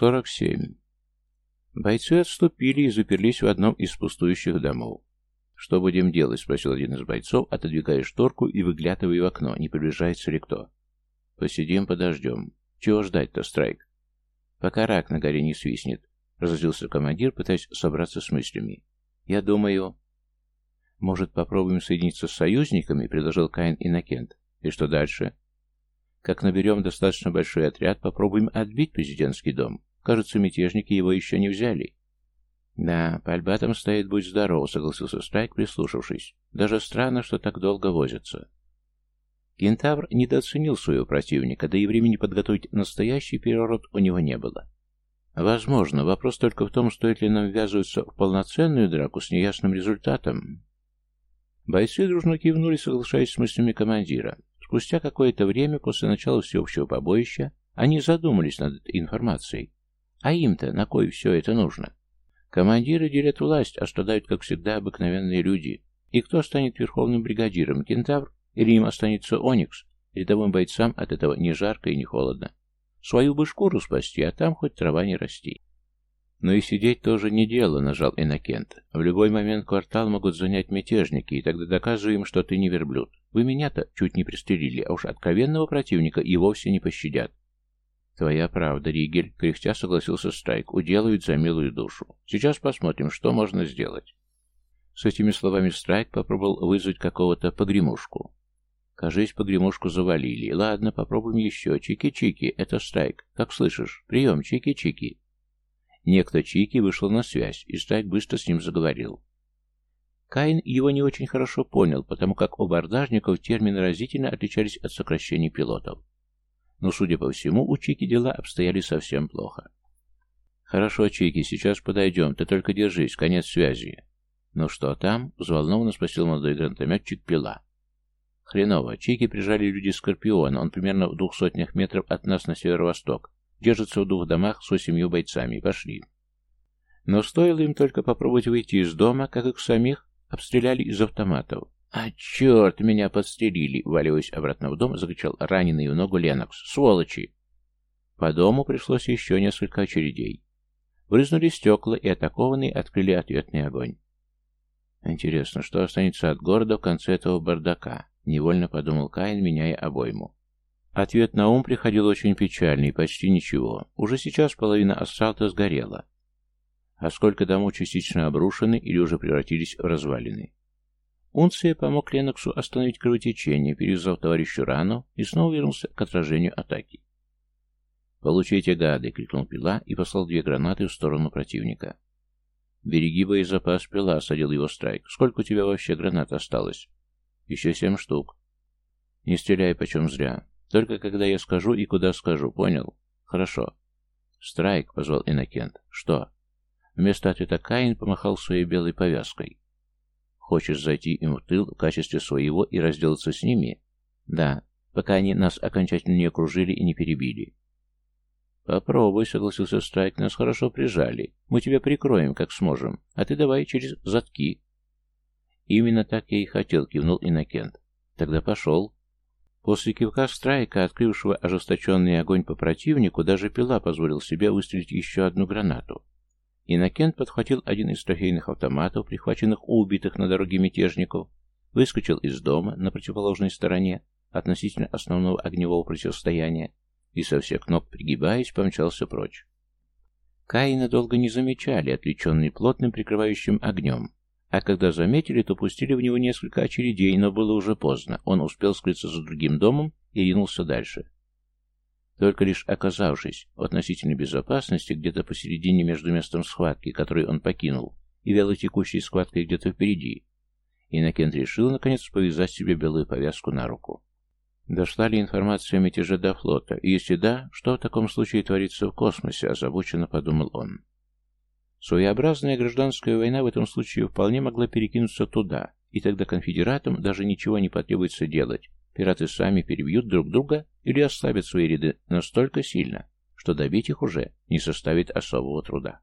47. Бойцы отступили и заперлись в одном из пустующих домов. «Что будем делать?» — спросил один из бойцов, отодвигая шторку и выглядывая в окно, не приближается ли кто. «Посидим, подождем. Чего ждать-то, Страйк?» «Пока рак на горе не свистнет», — разозлился командир, пытаясь собраться с мыслями. «Я думаю...» «Может, попробуем соединиться с союзниками?» — предложил Каин Иннокент. «И что дальше?» Как наберем достаточно большой отряд, попробуем отбить президентский дом. Кажется, мятежники его еще не взяли. Да, пальба там стоит, будь здоров, согласился Страйк, прислушавшись. Даже странно, что так долго возятся. Кентавр недооценил своего противника, да и времени подготовить настоящий переворот у него не было. Возможно, вопрос только в том, стоит ли нам ввязываться в полноценную драку с неясным результатом. Бойцы дружно кивнули, соглашаясь с мыслями командира. Спустя какое-то время после начала всеобщего побоища они задумались над информацией. А им-то на кой все это нужно? Командиры делят власть, а страдают, как всегда, обыкновенные люди. И кто станет верховным бригадиром, кентавр? Или им останется Оникс? Рядовым бойцам от этого не жарко и не холодно. Свою бы шкуру спасти, а там хоть трава не расти. Но и сидеть тоже не дело, нажал Иннокент. В любой момент квартал могут занять мятежники, и тогда доказываем, что ты не верблюд. Вы меня-то чуть не пристрелили, а уж откровенного противника и вовсе не пощадят. Твоя правда, Ригель, кряхтя согласился Страйк, уделают за милую душу. Сейчас посмотрим, что можно сделать. С этими словами Страйк попробовал вызвать какого-то погремушку. Кажись, погремушку завалили. Ладно, попробуем еще. Чики-чики, это Страйк. Как слышишь? Прием, чики-чики. Некто Чики вышел на связь, и Страйк быстро с ним заговорил. Каин его не очень хорошо понял, потому как у бордажников термины разительно отличались от сокращений пилотов. Но, судя по всему, у Чики дела обстояли совсем плохо. «Хорошо, Чики, сейчас подойдем, ты только держись, конец связи». «Ну что там?» — взволнованно спросил молодой гранатометчик Пила. «Хреново. Чики прижали люди Скорпиона, он примерно в двух сотнях метров от нас на северо-восток. Держится в двух домах с восемью бойцами. Пошли. Но стоило им только попробовать выйти из дома, как их самих обстреляли из автоматов. «А черт, меня подстрелили!» Валиваясь обратно в дом, закричал раненый в ногу Ленокс. «Сволочи!» По дому пришлось еще несколько очередей. Брызнули стекла, и атакованные открыли ответный огонь. «Интересно, что останется от города в конце этого бардака?» — невольно подумал Каин, меняя обойму. Ответ на ум приходил очень печальный, почти ничего. Уже сейчас половина асфальта сгорела. А сколько домов частично обрушены или уже превратились в развалины. Унция помог Леноксу остановить кровотечение, перевязав товарищу рану и снова вернулся к отражению атаки. «Получите, гады!» — крикнул Пила и послал две гранаты в сторону противника. «Береги боезапас, Пила!» — осадил его Страйк. «Сколько у тебя вообще гранат осталось?» «Еще семь штук». «Не стреляй почем зря. Только когда я скажу и куда скажу, понял? Хорошо. Страйк, позвал Иннокент. Что? Вместо ответа Каин помахал своей белой повязкой. Хочешь зайти им в тыл в качестве своего и разделаться с ними? Да, пока они нас окончательно не окружили и не перебили. «Попробуй», — согласился Страйк, — «нас хорошо прижали. Мы тебя прикроем, как сможем, а ты давай через задки». «Именно так я и хотел», — кивнул Иннокент. «Тогда пошел». После кивка страйка, открывшего ожесточенный огонь по противнику, даже пила позволил себе выстрелить еще одну гранату. Иннокент подхватил один из трофейных автоматов, прихваченных у убитых на дороге мятежников, выскочил из дома на противоположной стороне относительно основного огневого противостояния и со всех ног пригибаясь помчался прочь. Каина долго не замечали, отвлеченный плотным прикрывающим огнем, а когда заметили, то пустили в него несколько очередей, но было уже поздно. Он успел скрыться за другим домом и ринулся дальше. Только лишь оказавшись в относительной безопасности где-то посередине между местом схватки, который он покинул, и вялотекущей схваткой где-то впереди, Иннокент решил, наконец, повязать себе белую повязку на руку. Дошла ли информация о мятеже до флота? И если да, что в таком случае творится в космосе, озабоченно подумал он. Своеобразная гражданская война в этом случае вполне могла перекинуться туда, и тогда конфедератам даже ничего не потребуется делать. Пираты сами перебьют друг друга или ослабят свои ряды настолько сильно, что добить их уже не составит особого труда.